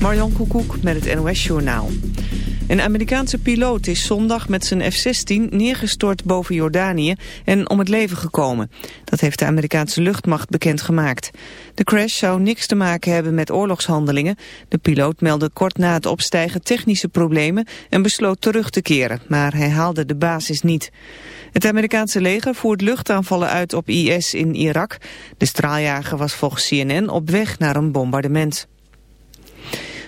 Marjan Koekoek met het NOS-journaal. Een Amerikaanse piloot is zondag met zijn F-16 neergestort boven Jordanië en om het leven gekomen. Dat heeft de Amerikaanse luchtmacht bekendgemaakt. De crash zou niks te maken hebben met oorlogshandelingen. De piloot meldde kort na het opstijgen technische problemen en besloot terug te keren, maar hij haalde de basis niet. Het Amerikaanse leger voert luchtaanvallen uit op IS in Irak. De straaljager was volgens CNN op weg naar een bombardement.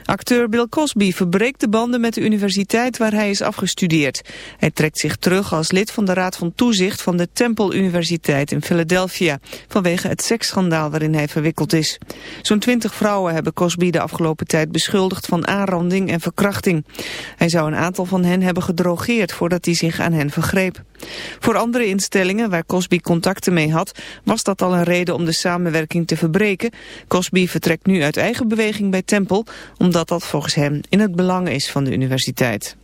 Acteur Bill Cosby verbreekt de banden met de universiteit waar hij is afgestudeerd. Hij trekt zich terug als lid van de Raad van Toezicht van de Temple Universiteit in Philadelphia, vanwege het seksschandaal waarin hij verwikkeld is. Zo'n twintig vrouwen hebben Cosby de afgelopen tijd beschuldigd van aanranding en verkrachting. Hij zou een aantal van hen hebben gedrogeerd voordat hij zich aan hen vergreep. Voor andere instellingen waar Cosby contacten mee had, was dat al een reden om de samenwerking te verbreken. Cosby vertrekt nu uit eigen beweging bij Temple, omdat dat volgens hem in het belang is van de universiteit.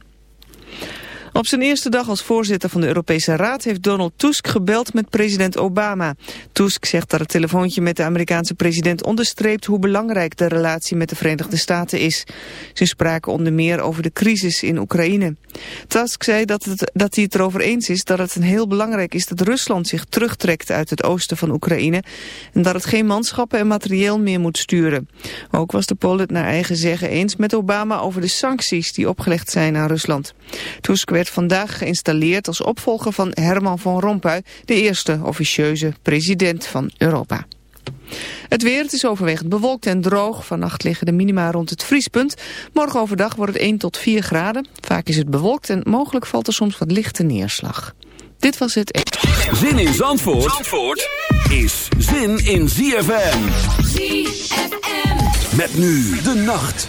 Op zijn eerste dag als voorzitter van de Europese Raad heeft Donald Tusk gebeld met president Obama. Tusk zegt dat het telefoontje met de Amerikaanse president onderstreept hoe belangrijk de relatie met de Verenigde Staten is. Ze spraken onder meer over de crisis in Oekraïne. Tusk zei dat, het, dat hij het erover eens is dat het heel belangrijk is dat Rusland zich terugtrekt uit het oosten van Oekraïne en dat het geen manschappen en materieel meer moet sturen. Ook was de Pool het naar eigen zeggen eens met Obama over de sancties die opgelegd zijn aan Rusland. Tusk werd vandaag geïnstalleerd als opvolger van Herman van Rompuy, de eerste officieuze president van Europa. Het weer, het is overwegend bewolkt en droog. Vannacht liggen de minima rond het vriespunt. Morgen overdag wordt het 1 tot 4 graden. Vaak is het bewolkt en mogelijk valt er soms wat lichte neerslag. Dit was het... Zin in Zandvoort, Zandvoort is zin in ZFM. ZFM. Met nu de nacht.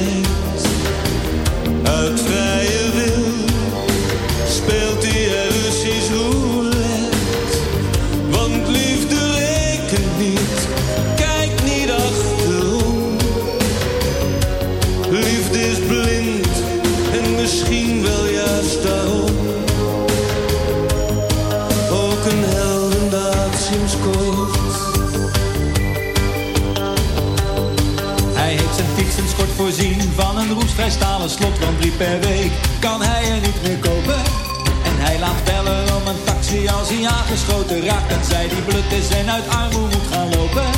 uit vrije stalen slot van drie per week kan hij er niet meer kopen. En hij laat bellen om een taxi als hij aangeschoten raakt en zij die blut is en uit armoede moet gaan lopen.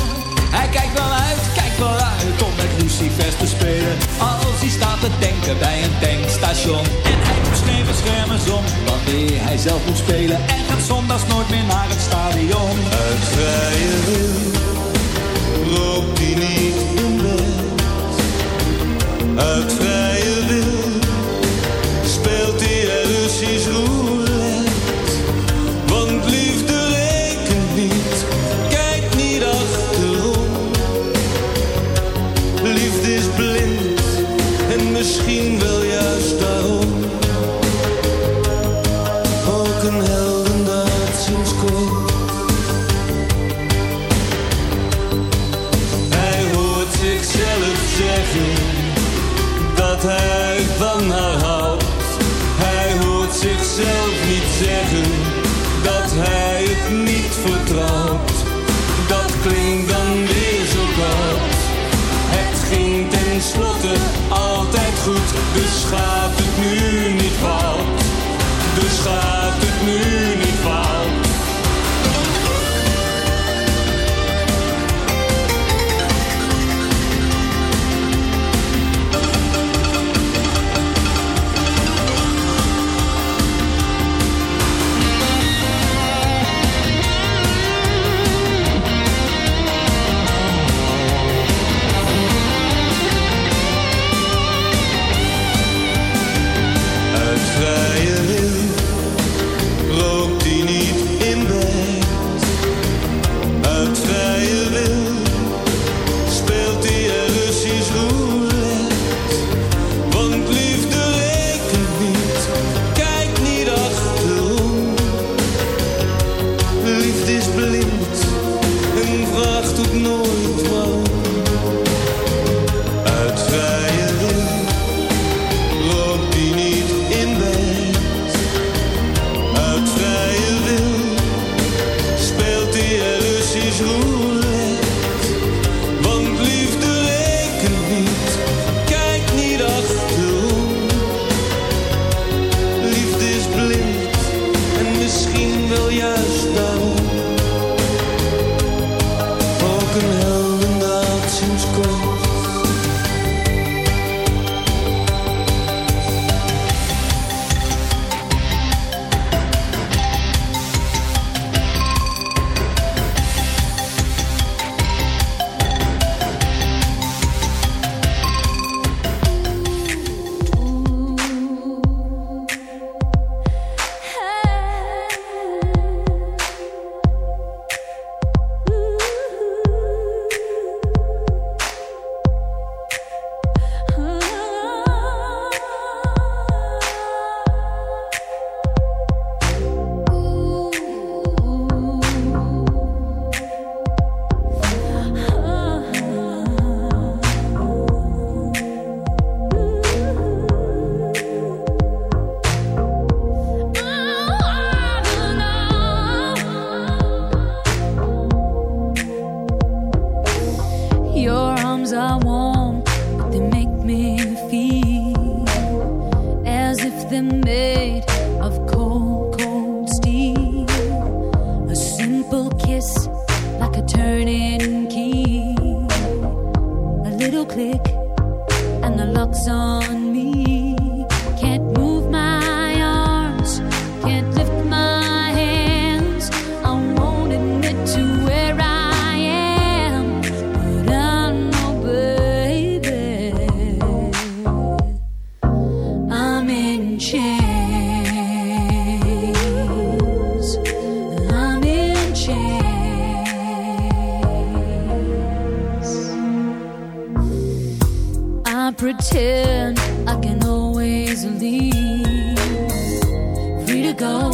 Hij kijkt wel uit, kijkt wel uit om met Lucifers te spelen. Als hij staat te denken bij een tankstation. En hij moet geen beschermers om wanneer hij zelf moet spelen. En gaat zondags nooit meer naar het stadion. Uit vrije wil uit. who pretend I can always leave. Free to go.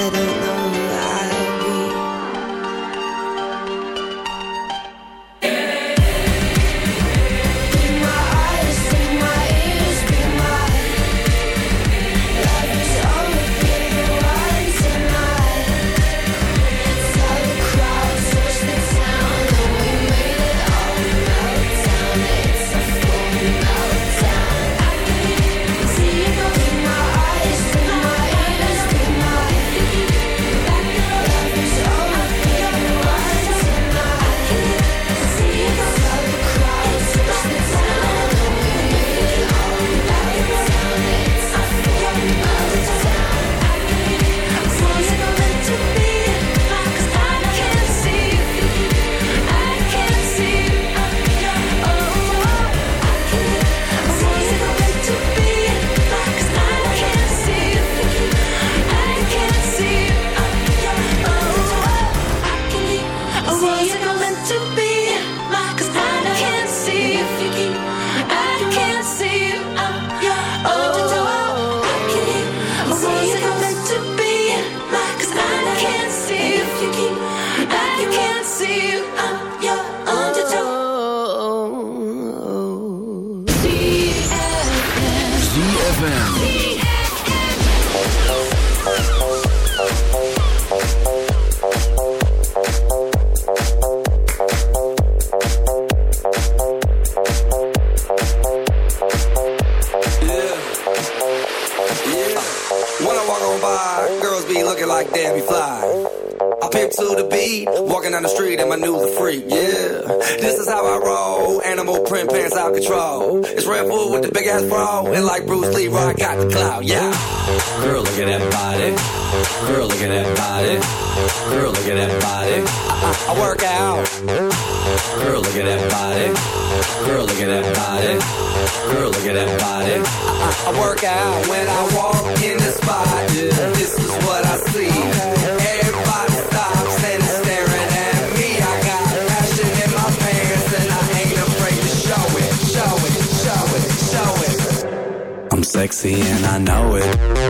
But I don't know sexy and I know it.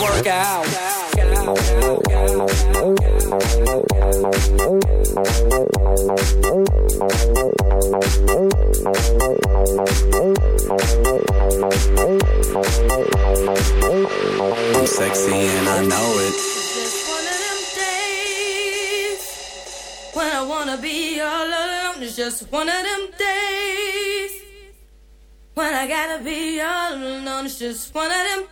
Work. I'm sexy and I know it. when I wanna be all alone. It's just one of them days when I gotta be all alone. It's just one of them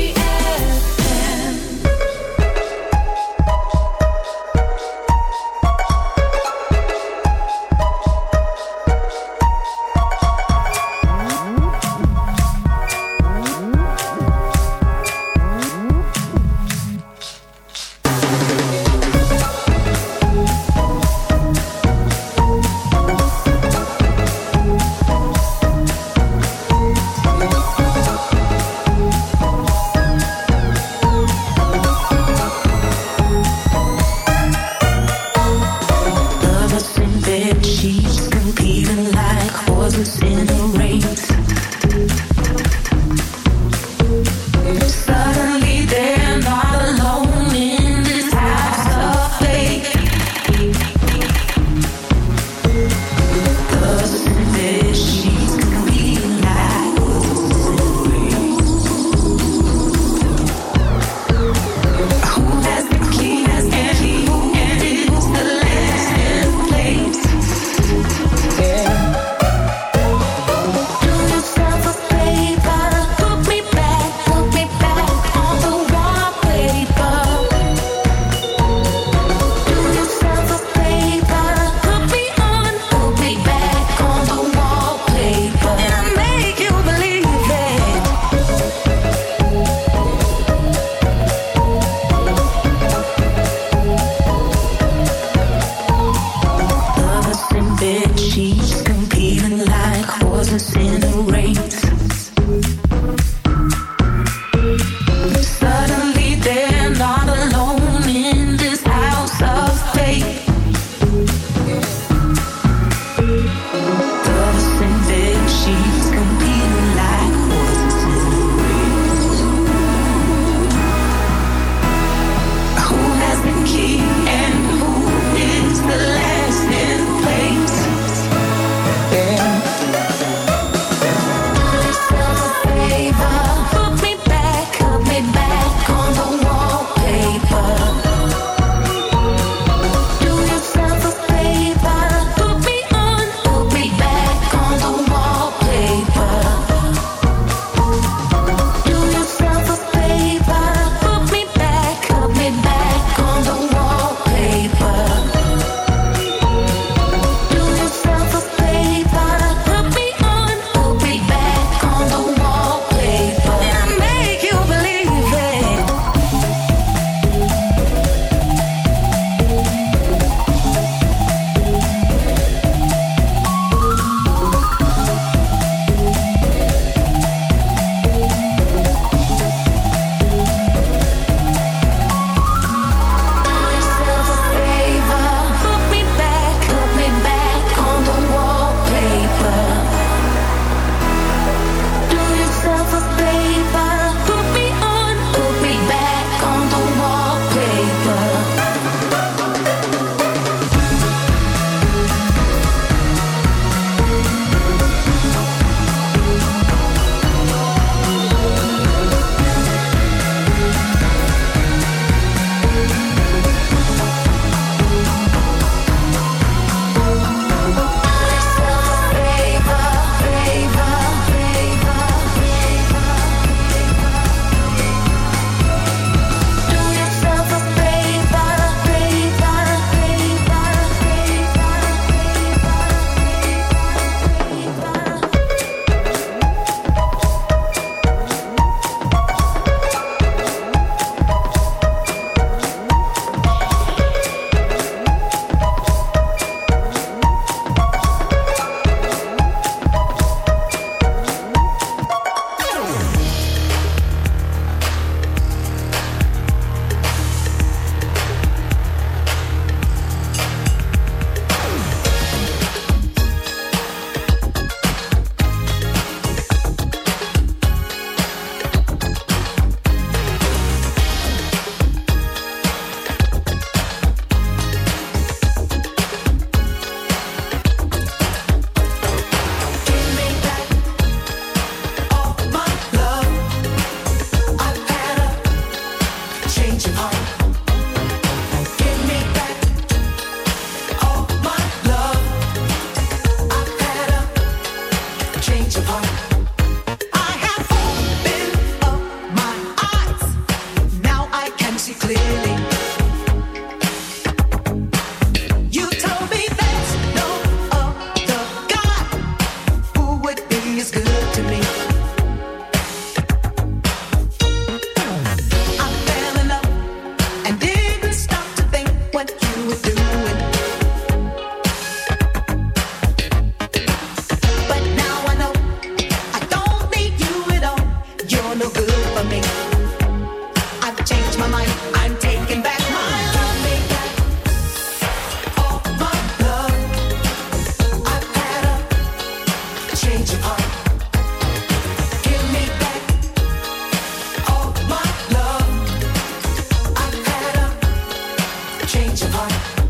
Bye.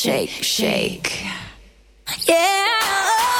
shake, shake. Yeah.